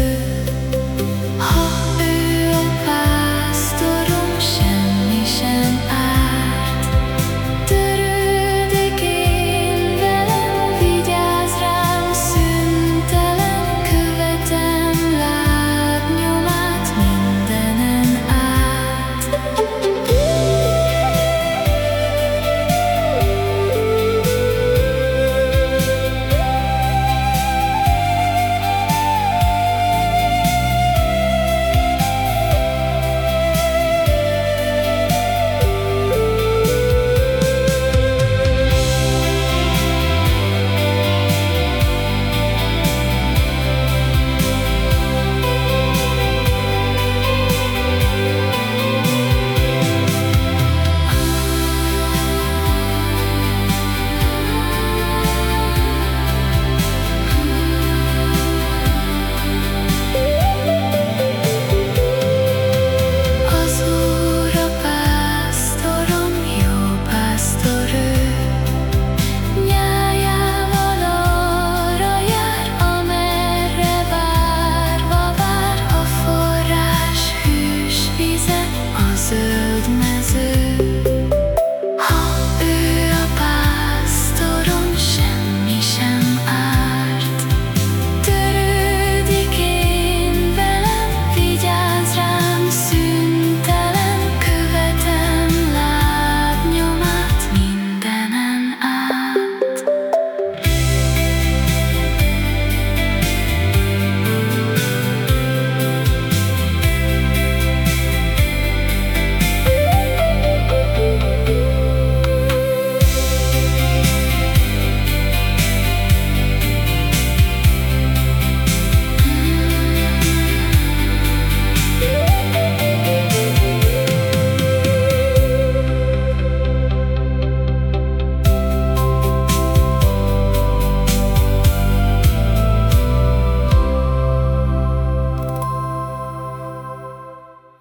you